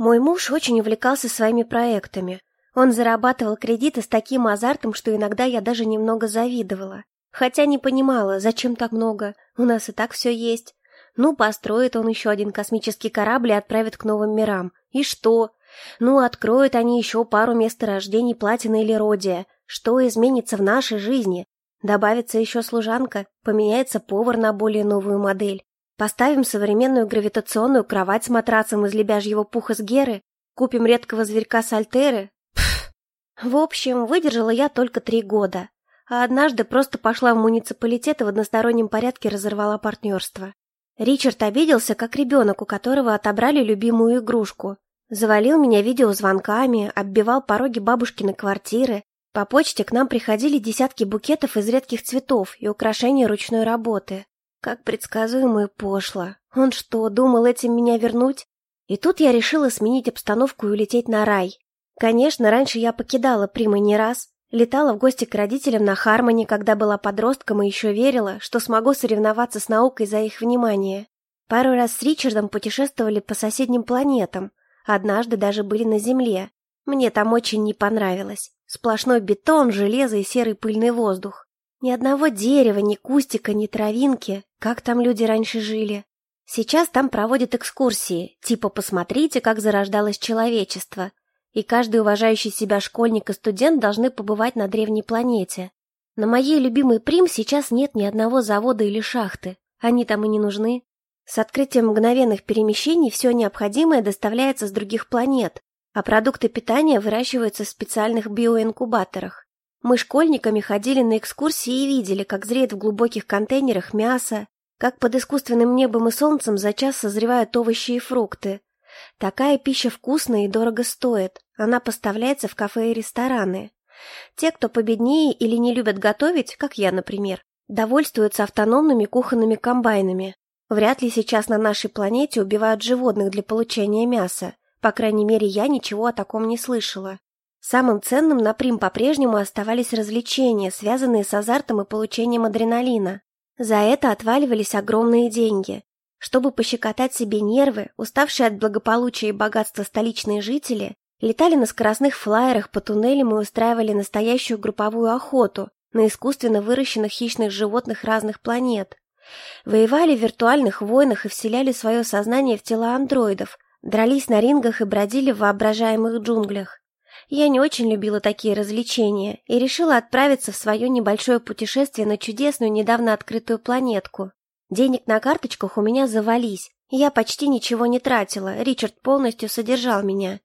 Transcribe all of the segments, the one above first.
Мой муж очень увлекался своими проектами. Он зарабатывал кредиты с таким азартом, что иногда я даже немного завидовала. Хотя не понимала, зачем так много, у нас и так все есть. Ну, построит он еще один космический корабль и отправит к новым мирам. И что? Ну, откроют они еще пару месторождений платины или родия. Что изменится в нашей жизни? Добавится еще служанка, поменяется повар на более новую модель. Поставим современную гравитационную кровать с матрацем из лебяжьего пуха с геры, купим редкого зверька с альтеры. Пф. В общем, выдержала я только три года. А однажды просто пошла в муниципалитет и в одностороннем порядке разорвала партнерство. Ричард обиделся, как ребенок, у которого отобрали любимую игрушку. Завалил меня видеозвонками, оббивал пороги бабушкиной квартиры. По почте к нам приходили десятки букетов из редких цветов и украшений ручной работы. Как предсказуемо и пошло. Он что, думал этим меня вернуть? И тут я решила сменить обстановку и улететь на рай. Конечно, раньше я покидала Прима не раз. Летала в гости к родителям на Хармоне, когда была подростком и еще верила, что смогу соревноваться с наукой за их внимание. Пару раз с Ричардом путешествовали по соседним планетам. Однажды даже были на Земле. Мне там очень не понравилось. Сплошной бетон, железо и серый пыльный воздух. Ни одного дерева, ни кустика, ни травинки. Как там люди раньше жили? Сейчас там проводят экскурсии, типа «посмотрите, как зарождалось человечество», и каждый уважающий себя школьник и студент должны побывать на древней планете. На моей любимой Прим сейчас нет ни одного завода или шахты. Они там и не нужны. С открытием мгновенных перемещений все необходимое доставляется с других планет, а продукты питания выращиваются в специальных биоинкубаторах. Мы школьниками ходили на экскурсии и видели, как зреет в глубоких контейнерах мясо, как под искусственным небом и солнцем за час созревают овощи и фрукты, Такая пища вкусная и дорого стоит. Она поставляется в кафе и рестораны. Те, кто победнее или не любят готовить, как я, например, довольствуются автономными кухонными комбайнами. Вряд ли сейчас на нашей планете убивают животных для получения мяса. По крайней мере, я ничего о таком не слышала. Самым ценным на Прим по-прежнему оставались развлечения, связанные с азартом и получением адреналина. За это отваливались огромные деньги. Чтобы пощекотать себе нервы, уставшие от благополучия и богатства столичные жители летали на скоростных флайерах по туннелям и устраивали настоящую групповую охоту на искусственно выращенных хищных животных разных планет. Воевали в виртуальных войнах и вселяли свое сознание в тела андроидов, дрались на рингах и бродили в воображаемых джунглях. Я не очень любила такие развлечения и решила отправиться в свое небольшое путешествие на чудесную недавно открытую планетку. Денег на карточках у меня завались. Я почти ничего не тратила, Ричард полностью содержал меня.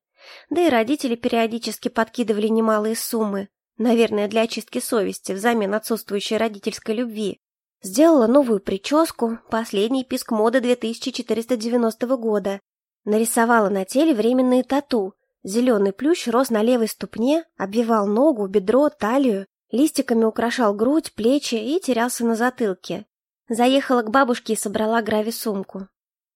Да и родители периодически подкидывали немалые суммы. Наверное, для очистки совести, взамен отсутствующей родительской любви. Сделала новую прическу, последний писк моды 2490 года. Нарисовала на теле временные тату. Зеленый плющ рос на левой ступне, обвивал ногу, бедро, талию, листиками украшал грудь, плечи и терялся на затылке. Заехала к бабушке и собрала грави-сумку.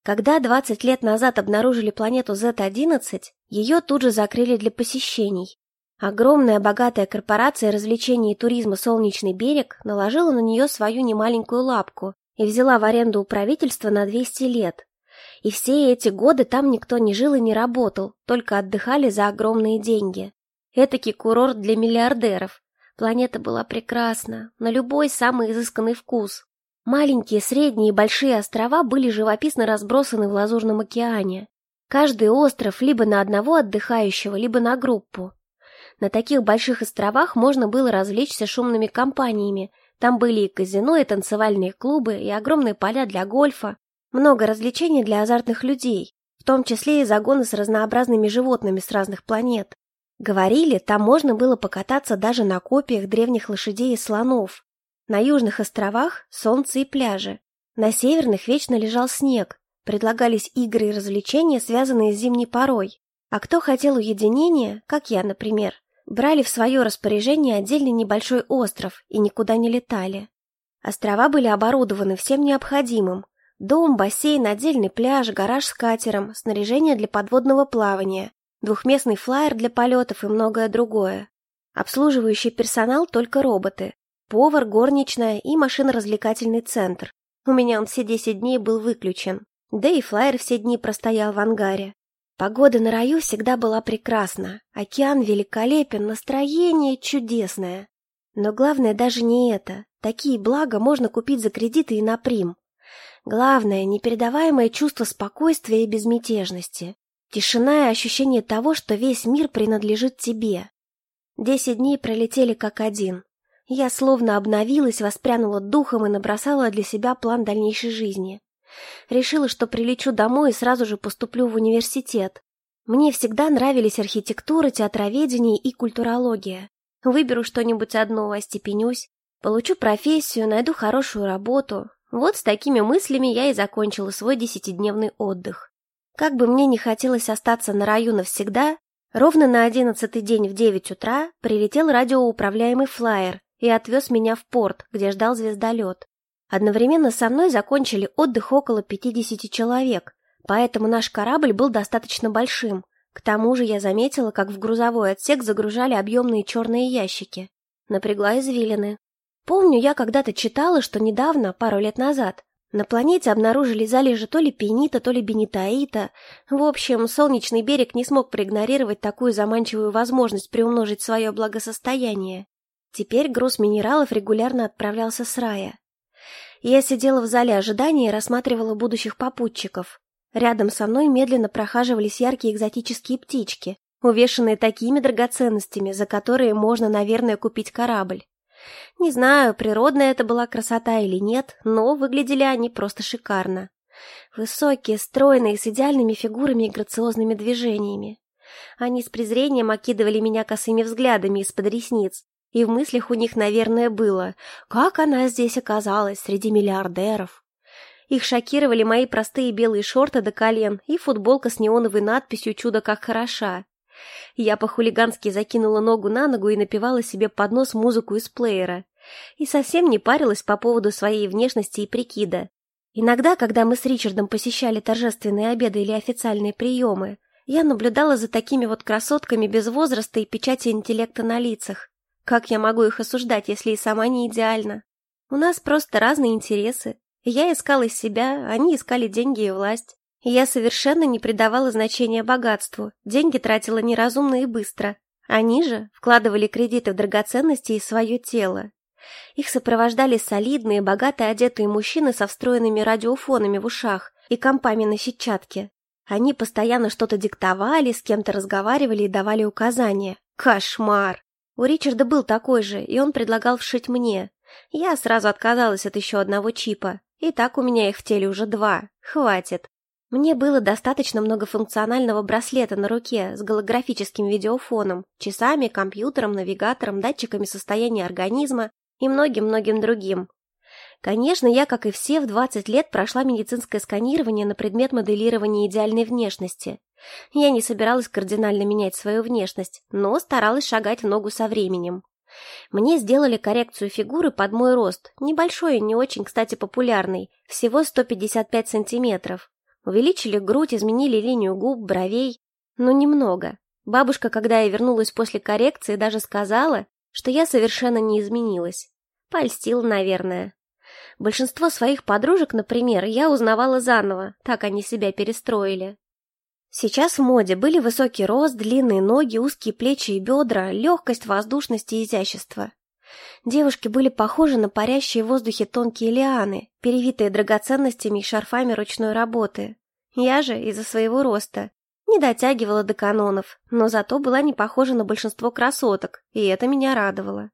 Когда 20 лет назад обнаружили планету Z-11, ее тут же закрыли для посещений. Огромная богатая корпорация развлечений и туризма «Солнечный берег» наложила на нее свою немаленькую лапку и взяла в аренду у правительства на 200 лет. И все эти годы там никто не жил и не работал, только отдыхали за огромные деньги. Этакий курорт для миллиардеров. Планета была прекрасна, на любой самый изысканный вкус. Маленькие, средние и большие острова были живописно разбросаны в Лазурном океане. Каждый остров либо на одного отдыхающего, либо на группу. На таких больших островах можно было развлечься шумными компаниями. Там были и казино, и танцевальные клубы, и огромные поля для гольфа. Много развлечений для азартных людей, в том числе и загоны с разнообразными животными с разных планет. Говорили, там можно было покататься даже на копиях древних лошадей и слонов. На южных островах солнце и пляжи. На северных вечно лежал снег. Предлагались игры и развлечения, связанные с зимней порой. А кто хотел уединения, как я, например, брали в свое распоряжение отдельный небольшой остров и никуда не летали. Острова были оборудованы всем необходимым. Дом, бассейн, отдельный пляж, гараж с катером, снаряжение для подводного плавания, двухместный флайер для полетов и многое другое. Обслуживающий персонал только роботы. Повар, горничная и машиноразвлекательный центр. У меня он все десять дней был выключен. Да и флайер все дни простоял в ангаре. Погода на раю всегда была прекрасна, океан великолепен, настроение чудесное. Но главное даже не это. Такие блага можно купить за кредиты и наприм. Главное – непередаваемое чувство спокойствия и безмятежности. Тишина и ощущение того, что весь мир принадлежит тебе. Десять дней пролетели как один. Я словно обновилась, воспрянула духом и набросала для себя план дальнейшей жизни. Решила, что прилечу домой и сразу же поступлю в университет. Мне всегда нравились архитектура, театроведение и культурология. Выберу что-нибудь одно, остепенюсь, получу профессию, найду хорошую работу. Вот с такими мыслями я и закончила свой десятидневный отдых. Как бы мне не хотелось остаться на раю навсегда, ровно на одиннадцатый день в девять утра прилетел радиоуправляемый флайер и отвез меня в порт, где ждал звездолет. Одновременно со мной закончили отдых около 50 человек, поэтому наш корабль был достаточно большим. К тому же я заметила, как в грузовой отсек загружали объемные черные ящики. Напрягла извилины. Помню, я когда-то читала, что недавно, пару лет назад, на планете обнаружили залежи то ли пенита, то ли бенитаита. В общем, солнечный берег не смог проигнорировать такую заманчивую возможность приумножить свое благосостояние. Теперь груз минералов регулярно отправлялся с рая. Я сидела в зале ожидания и рассматривала будущих попутчиков. Рядом со мной медленно прохаживались яркие экзотические птички, увешанные такими драгоценностями, за которые можно, наверное, купить корабль. Не знаю, природная это была красота или нет, но выглядели они просто шикарно. Высокие, стройные, с идеальными фигурами и грациозными движениями. Они с презрением окидывали меня косыми взглядами из-под ресниц, и в мыслях у них, наверное, было, как она здесь оказалась среди миллиардеров. Их шокировали мои простые белые шорты до колен и футболка с неоновой надписью «Чудо как хороша». Я по-хулигански закинула ногу на ногу и напевала себе под нос музыку из плеера. И совсем не парилась по поводу своей внешности и прикида. Иногда, когда мы с Ричардом посещали торжественные обеды или официальные приемы, я наблюдала за такими вот красотками без возраста и печати интеллекта на лицах. Как я могу их осуждать, если и сама не идеальна? У нас просто разные интересы. Я искала себя, они искали деньги и власть. я совершенно не придавала значения богатству, деньги тратила неразумно и быстро. Они же вкладывали кредиты в драгоценности и свое тело. Их сопровождали солидные, богато одетые мужчины со встроенными радиофонами в ушах и компами на сетчатке. Они постоянно что-то диктовали, с кем-то разговаривали и давали указания. Кошмар! У Ричарда был такой же, и он предлагал вшить мне. Я сразу отказалась от еще одного чипа. И так у меня их в теле уже два. Хватит. Мне было достаточно многофункционального браслета на руке с голографическим видеофоном, часами, компьютером, навигатором, датчиками состояния организма и многим-многим другим. Конечно, я, как и все, в 20 лет прошла медицинское сканирование на предмет моделирования идеальной внешности. Я не собиралась кардинально менять свою внешность, но старалась шагать в ногу со временем. Мне сделали коррекцию фигуры под мой рост, небольшой и не очень, кстати, популярный, всего 155 сантиметров. Увеличили грудь, изменили линию губ, бровей, но немного. Бабушка, когда я вернулась после коррекции, даже сказала, что я совершенно не изменилась. Польстила, наверное. Большинство своих подружек, например, я узнавала заново, так они себя перестроили. Сейчас в моде были высокий рост, длинные ноги, узкие плечи и бедра, легкость, воздушность и изящество. Девушки были похожи на парящие в воздухе тонкие лианы, перевитые драгоценностями и шарфами ручной работы. Я же, из-за своего роста, не дотягивала до канонов, но зато была не похожа на большинство красоток, и это меня радовало.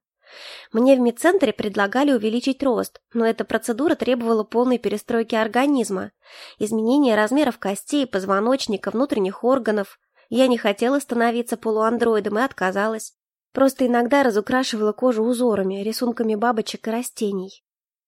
Мне в медцентре предлагали увеличить рост, но эта процедура требовала полной перестройки организма, изменения размеров костей, позвоночника, внутренних органов. Я не хотела становиться полуандроидом и отказалась. Просто иногда разукрашивала кожу узорами, рисунками бабочек и растений.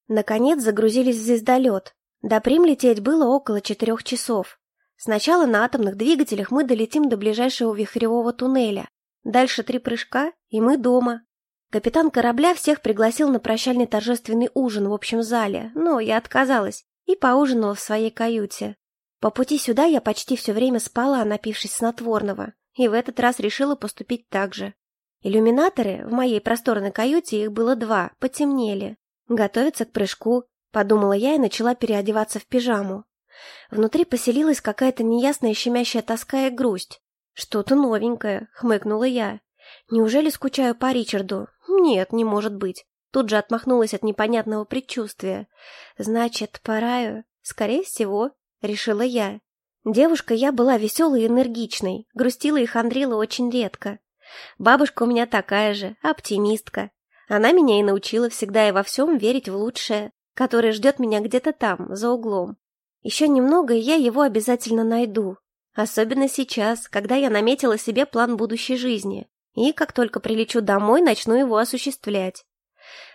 Наконец загрузились в звездолет. До Прим лететь было около четырех часов. Сначала на атомных двигателях мы долетим до ближайшего вихревого туннеля. Дальше три прыжка, и мы дома, Капитан корабля всех пригласил на прощальный торжественный ужин в общем зале, но я отказалась и поужинала в своей каюте. По пути сюда я почти все время спала, напившись снотворного, и в этот раз решила поступить так же. Иллюминаторы в моей просторной каюте, их было два, потемнели. Готовиться к прыжку, подумала я и начала переодеваться в пижаму. Внутри поселилась какая-то неясная щемящая тоска и грусть. «Что-то новенькое», — хмыкнула я. «Неужели скучаю по Ричарду? Нет, не может быть». Тут же отмахнулась от непонятного предчувствия. «Значит, пора...» «Скорее всего», — решила я. Девушка я была веселой и энергичной, грустила и хандрила очень редко. Бабушка у меня такая же, оптимистка. Она меня и научила всегда и во всем верить в лучшее, которое ждет меня где-то там, за углом. Еще немного, и я его обязательно найду. Особенно сейчас, когда я наметила себе план будущей жизни. И как только прилечу домой, начну его осуществлять.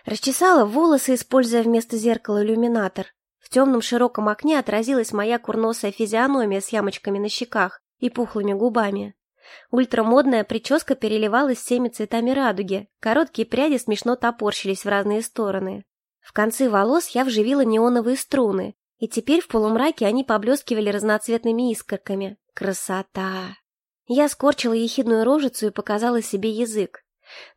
Расчесала волосы, используя вместо зеркала иллюминатор. В темном широком окне отразилась моя курносая физиономия с ямочками на щеках и пухлыми губами. Ультрамодная прическа переливалась всеми цветами радуги, короткие пряди смешно топорщились в разные стороны. В концы волос я вживила неоновые струны, и теперь в полумраке они поблескивали разноцветными искорками. Красота! Я скорчила ехидную рожицу и показала себе язык.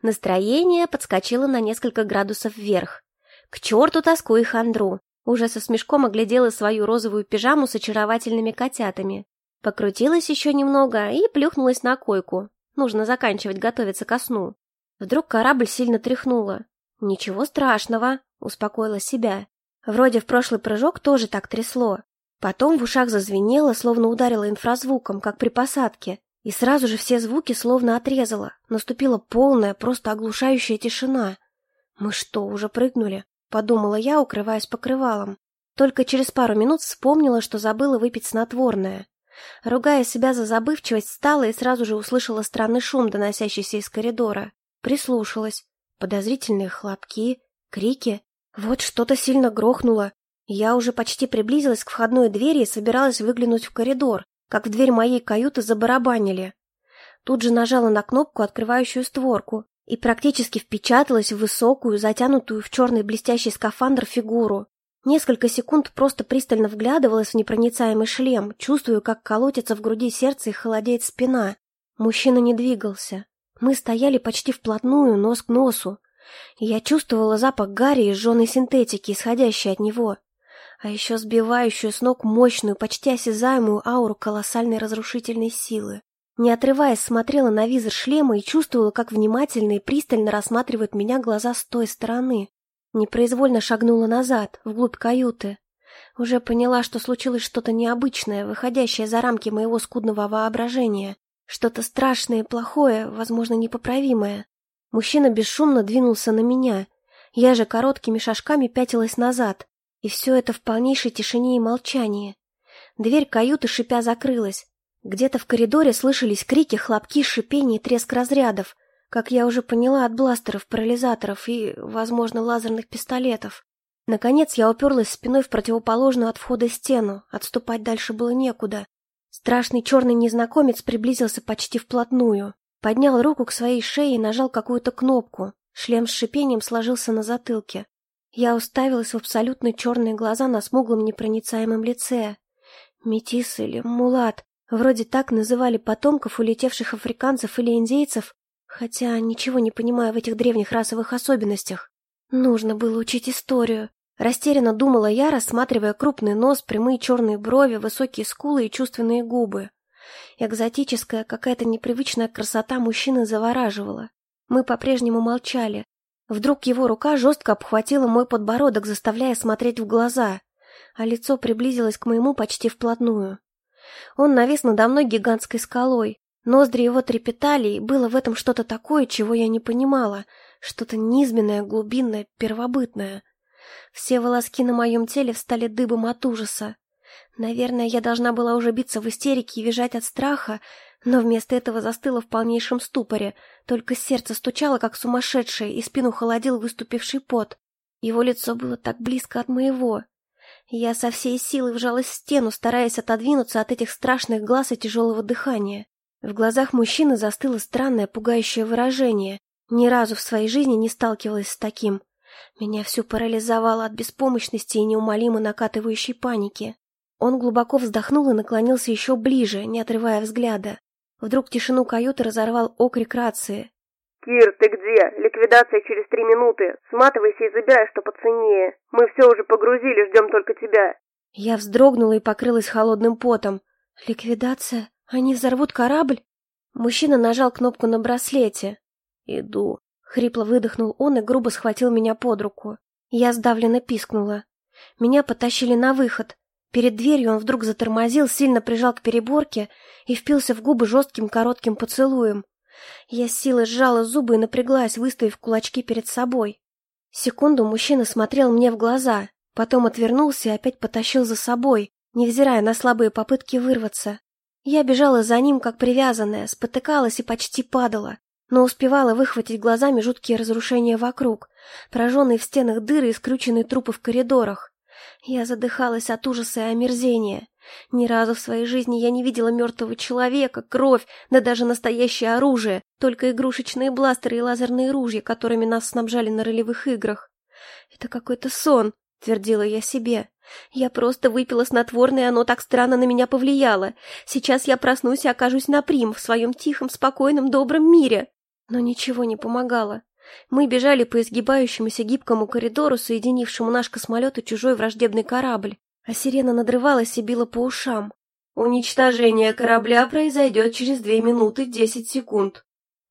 Настроение подскочило на несколько градусов вверх. К черту тоску и хандру! Уже со смешком оглядела свою розовую пижаму с очаровательными котятами. Покрутилась еще немного и плюхнулась на койку. Нужно заканчивать готовиться ко сну. Вдруг корабль сильно тряхнуло. «Ничего страшного», — успокоила себя. Вроде в прошлый прыжок тоже так трясло. Потом в ушах зазвенело, словно ударило инфразвуком, как при посадке. И сразу же все звуки словно отрезало. Наступила полная, просто оглушающая тишина. «Мы что, уже прыгнули?» — подумала я, укрываясь покрывалом. Только через пару минут вспомнила, что забыла выпить снотворное. Ругая себя за забывчивость, встала и сразу же услышала странный шум, доносящийся из коридора. Прислушалась. Подозрительные хлопки, крики. Вот что-то сильно грохнуло. Я уже почти приблизилась к входной двери и собиралась выглянуть в коридор, как в дверь моей каюты забарабанили. Тут же нажала на кнопку, открывающую створку, и практически впечаталась в высокую, затянутую в черный блестящий скафандр фигуру. Несколько секунд просто пристально вглядывалась в непроницаемый шлем, чувствую, как колотится в груди сердце и холодеет спина. Мужчина не двигался. Мы стояли почти вплотную, нос к носу. Я чувствовала запах гари и жженой синтетики, исходящий от него. А еще сбивающую с ног мощную, почти осязаемую ауру колоссальной разрушительной силы. Не отрываясь, смотрела на визор шлема и чувствовала, как внимательно и пристально рассматривают меня глаза с той стороны. Непроизвольно шагнула назад, вглубь каюты. Уже поняла, что случилось что-то необычное, выходящее за рамки моего скудного воображения. Что-то страшное и плохое, возможно, непоправимое. Мужчина бесшумно двинулся на меня. Я же короткими шажками пятилась назад. И все это в полнейшей тишине и молчании. Дверь каюты шипя закрылась. Где-то в коридоре слышались крики, хлопки, шипение и треск разрядов, как я уже поняла от бластеров, парализаторов и, возможно, лазерных пистолетов. Наконец я уперлась спиной в противоположную от входа стену, отступать дальше было некуда. Страшный черный незнакомец приблизился почти вплотную, поднял руку к своей шее и нажал какую-то кнопку. Шлем с шипением сложился на затылке. Я уставилась в абсолютно черные глаза на смуглом непроницаемом лице. Метис или мулат, Вроде так называли потомков улетевших африканцев или индейцев, хотя ничего не понимаю в этих древних расовых особенностях. Нужно было учить историю. Растерянно думала я, рассматривая крупный нос, прямые черные брови, высокие скулы и чувственные губы. Экзотическая, какая-то непривычная красота мужчины завораживала. Мы по-прежнему молчали. Вдруг его рука жестко обхватила мой подбородок, заставляя смотреть в глаза, а лицо приблизилось к моему почти вплотную. Он навис надо мной гигантской скалой. Ноздри его трепетали, и было в этом что-то такое, чего я не понимала. Что-то низменное, глубинное, первобытное. Все волоски на моем теле встали дыбом от ужаса. Наверное, я должна была уже биться в истерике и визжать от страха, но вместо этого застыла в полнейшем ступоре, только сердце стучало, как сумасшедшее, и спину холодил выступивший пот. Его лицо было так близко от моего, я со всей силы вжалась в стену, стараясь отодвинуться от этих страшных глаз и тяжелого дыхания. В глазах мужчины застыло странное, пугающее выражение. Ни разу в своей жизни не сталкивалась с таким. Меня всю парализовало от беспомощности и неумолимо накатывающей паники. Он глубоко вздохнул и наклонился еще ближе, не отрывая взгляда. Вдруг тишину каюты разорвал окрик рации. «Кир, ты где? Ликвидация через три минуты. Сматывайся и забирай, что поценнее. Мы все уже погрузили, ждем только тебя». Я вздрогнула и покрылась холодным потом. «Ликвидация? Они взорвут корабль?» Мужчина нажал кнопку на браслете. «Иду», — хрипло выдохнул он и грубо схватил меня под руку. Я сдавленно пискнула. Меня потащили на выход. Перед дверью он вдруг затормозил, сильно прижал к переборке и впился в губы жестким коротким поцелуем. Я с силой сжала зубы и напряглась, выставив кулачки перед собой. Секунду мужчина смотрел мне в глаза, потом отвернулся и опять потащил за собой, невзирая на слабые попытки вырваться. Я бежала за ним, как привязанная, спотыкалась и почти падала, но успевала выхватить глазами жуткие разрушения вокруг, пораженные в стенах дыры и скрюченные трупы в коридорах. Я задыхалась от ужаса и омерзения. Ни разу в своей жизни я не видела мертвого человека, кровь, да даже настоящее оружие, только игрушечные бластеры и лазерные ружья, которыми нас снабжали на ролевых играх. «Это какой-то сон», — твердила я себе. «Я просто выпила снотворное, и оно так странно на меня повлияло. Сейчас я проснусь и окажусь на прим, в своем тихом, спокойном, добром мире». Но ничего не помогало. Мы бежали по изгибающемуся гибкому коридору, соединившему наш космолет и чужой враждебный корабль а сирена надрывалась и била по ушам. «Уничтожение корабля произойдет через две минуты десять секунд».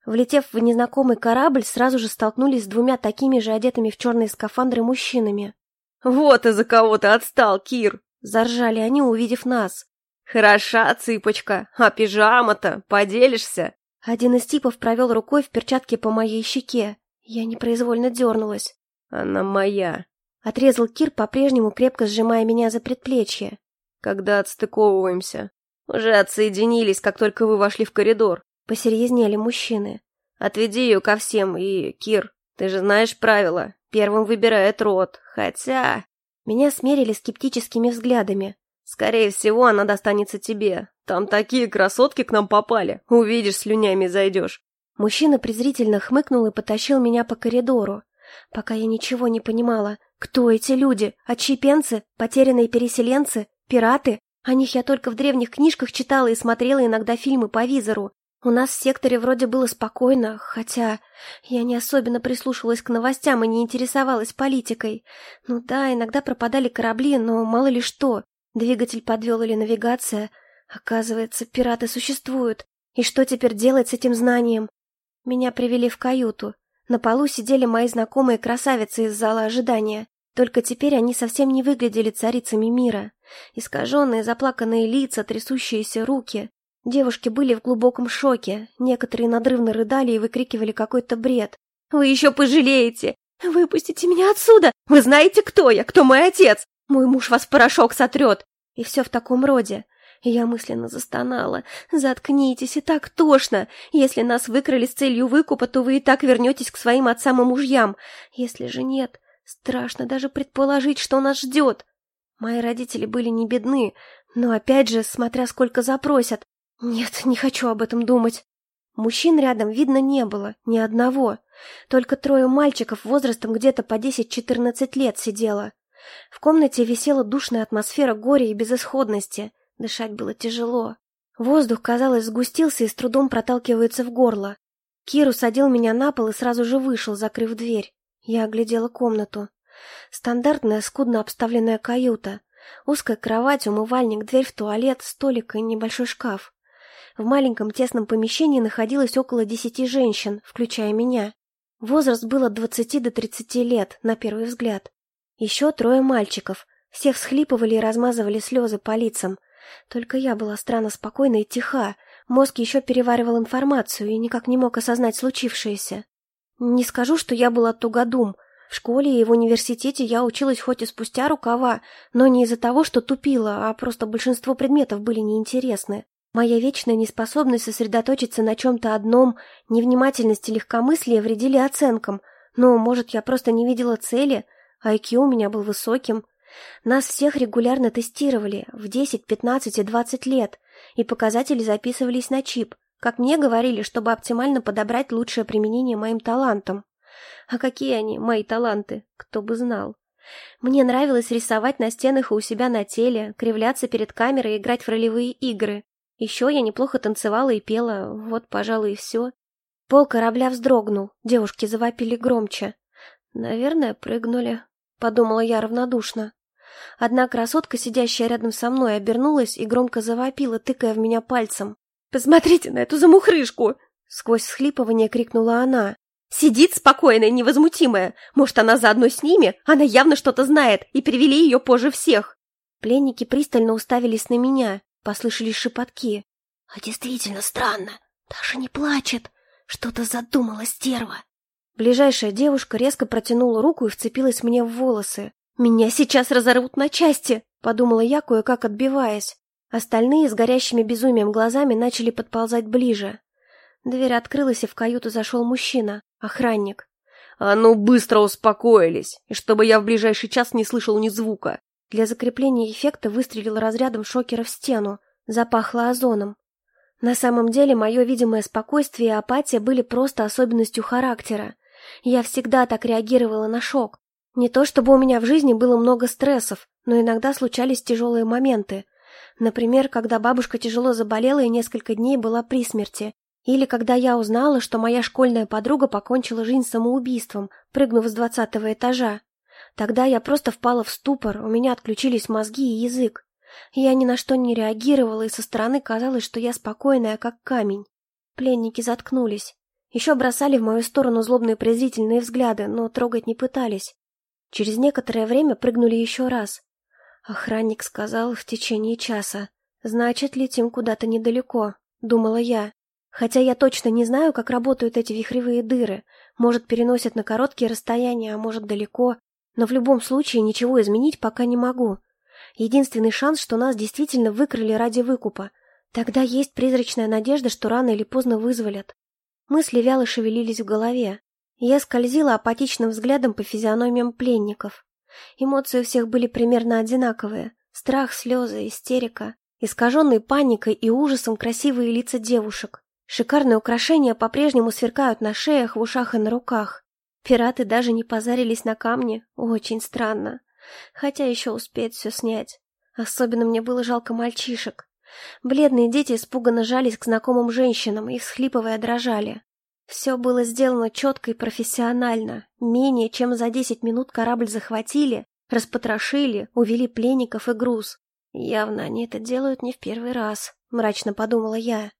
Влетев в незнакомый корабль, сразу же столкнулись с двумя такими же одетыми в черные скафандры мужчинами. «Вот из-за кого ты отстал, Кир!» — заржали они, увидев нас. «Хороша цыпочка, а пижама-то поделишься?» Один из типов провел рукой в перчатке по моей щеке. Я непроизвольно дернулась. «Она моя», Отрезал Кир, по-прежнему крепко сжимая меня за предплечье. «Когда отстыковываемся?» «Уже отсоединились, как только вы вошли в коридор». Посерьезнели мужчины. «Отведи ее ко всем, и, Кир, ты же знаешь правила. Первым выбирает рот, хотя...» Меня смерили скептическими взглядами. «Скорее всего, она достанется тебе. Там такие красотки к нам попали. Увидишь, слюнями зайдешь». Мужчина презрительно хмыкнул и потащил меня по коридору. Пока я ничего не понимала, кто эти люди? Отщепенцы? Потерянные переселенцы? Пираты? О них я только в древних книжках читала и смотрела иногда фильмы по визору. У нас в секторе вроде было спокойно, хотя я не особенно прислушивалась к новостям и не интересовалась политикой. Ну да, иногда пропадали корабли, но мало ли что. Двигатель подвел или навигация. Оказывается, пираты существуют. И что теперь делать с этим знанием? Меня привели в каюту. На полу сидели мои знакомые красавицы из зала ожидания. Только теперь они совсем не выглядели царицами мира. Искаженные, заплаканные лица, трясущиеся руки. Девушки были в глубоком шоке. Некоторые надрывно рыдали и выкрикивали какой-то бред. «Вы еще пожалеете! Выпустите меня отсюда! Вы знаете, кто я? Кто мой отец? Мой муж вас в порошок сотрет!» И все в таком роде. Я мысленно застонала. «Заткнитесь, и так тошно! Если нас выкрали с целью выкупа, то вы и так вернетесь к своим отцам и мужьям. Если же нет, страшно даже предположить, что нас ждет. Мои родители были не бедны, но опять же, смотря сколько запросят. Нет, не хочу об этом думать. Мужчин рядом видно не было, ни одного. Только трое мальчиков возрастом где-то по 10-14 лет сидело. В комнате висела душная атмосфера горя и безысходности — Дышать было тяжело. Воздух, казалось, сгустился и с трудом проталкивается в горло. Киру садил меня на пол и сразу же вышел, закрыв дверь. Я оглядела комнату. Стандартная, скудно обставленная каюта. Узкая кровать, умывальник, дверь в туалет, столик и небольшой шкаф. В маленьком тесном помещении находилось около десяти женщин, включая меня. Возраст был от двадцати до тридцати лет, на первый взгляд. Еще трое мальчиков. Все всхлипывали и размазывали слезы по лицам. Только я была странно спокойна и тиха. Мозг еще переваривал информацию и никак не мог осознать случившееся. Не скажу, что я была тугодум. В школе и в университете я училась хоть и спустя рукава, но не из-за того, что тупила, а просто большинство предметов были неинтересны. Моя вечная неспособность сосредоточиться на чем-то одном, невнимательность и легкомыслие вредили оценкам. Но, может, я просто не видела цели, а IQ у меня был высоким. Нас всех регулярно тестировали в 10, 15 и 20 лет, и показатели записывались на чип, как мне говорили, чтобы оптимально подобрать лучшее применение моим талантам. А какие они, мои таланты, кто бы знал. Мне нравилось рисовать на стенах и у себя на теле, кривляться перед камерой и играть в ролевые игры. Еще я неплохо танцевала и пела, вот, пожалуй, и все. Пол корабля вздрогнул, девушки завопили громче. Наверное, прыгнули, подумала я равнодушно. Одна красотка, сидящая рядом со мной, обернулась и громко завопила, тыкая в меня пальцем. «Посмотрите на эту замухрышку!» Сквозь схлипывание крикнула она. «Сидит спокойная, невозмутимая. Может, она заодно с ними? Она явно что-то знает, и привели ее позже всех!» Пленники пристально уставились на меня. Послышались шепотки. «А действительно странно. Даша не плачет. Что-то задумала стерва». Ближайшая девушка резко протянула руку и вцепилась мне в волосы. «Меня сейчас разорвут на части!» — подумала я, кое-как отбиваясь. Остальные с горящими безумием глазами начали подползать ближе. Дверь открылась, и в каюту зашел мужчина, охранник. «А ну, быстро успокоились! И чтобы я в ближайший час не слышал ни звука!» Для закрепления эффекта выстрелил разрядом шокера в стену. Запахло озоном. На самом деле, мое видимое спокойствие и апатия были просто особенностью характера. Я всегда так реагировала на шок. Не то чтобы у меня в жизни было много стрессов, но иногда случались тяжелые моменты. Например, когда бабушка тяжело заболела и несколько дней была при смерти. Или когда я узнала, что моя школьная подруга покончила жизнь самоубийством, прыгнув с двадцатого этажа. Тогда я просто впала в ступор, у меня отключились мозги и язык. Я ни на что не реагировала, и со стороны казалось, что я спокойная, как камень. Пленники заткнулись. Еще бросали в мою сторону злобные презрительные взгляды, но трогать не пытались. Через некоторое время прыгнули еще раз. Охранник сказал в течение часа. «Значит, летим куда-то недалеко», — думала я. Хотя я точно не знаю, как работают эти вихревые дыры. Может, переносят на короткие расстояния, а может, далеко. Но в любом случае ничего изменить пока не могу. Единственный шанс, что нас действительно выкрали ради выкупа. Тогда есть призрачная надежда, что рано или поздно вызволят. Мысли вяло шевелились в голове. Я скользила апатичным взглядом по физиономиям пленников. Эмоции у всех были примерно одинаковые. Страх, слезы, истерика, искаженные паникой и ужасом красивые лица девушек. Шикарные украшения по-прежнему сверкают на шеях, в ушах и на руках. Пираты даже не позарились на камни. Очень странно. Хотя еще успеет все снять. Особенно мне было жалко мальчишек. Бледные дети испуганно жались к знакомым женщинам и, всхлипывая, дрожали. Все было сделано четко и профессионально. Менее чем за десять минут корабль захватили, распотрошили, увели пленников и груз. Явно они это делают не в первый раз, мрачно подумала я.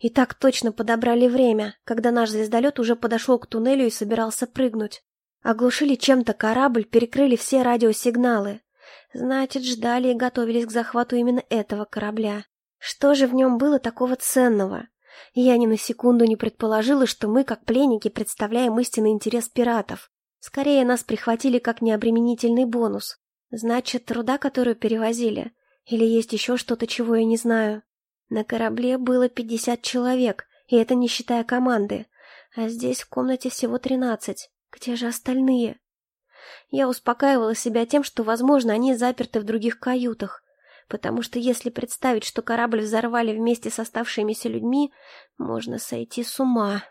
И так точно подобрали время, когда наш звездолет уже подошел к туннелю и собирался прыгнуть. Оглушили чем-то корабль, перекрыли все радиосигналы. Значит, ждали и готовились к захвату именно этого корабля. Что же в нем было такого ценного? Я ни на секунду не предположила, что мы, как пленники, представляем истинный интерес пиратов. Скорее, нас прихватили как необременительный бонус. Значит, труда, которую перевозили? Или есть еще что-то, чего я не знаю? На корабле было пятьдесят человек, и это не считая команды. А здесь в комнате всего тринадцать. Где же остальные? Я успокаивала себя тем, что, возможно, они заперты в других каютах потому что если представить, что корабль взорвали вместе с оставшимися людьми, можно сойти с ума.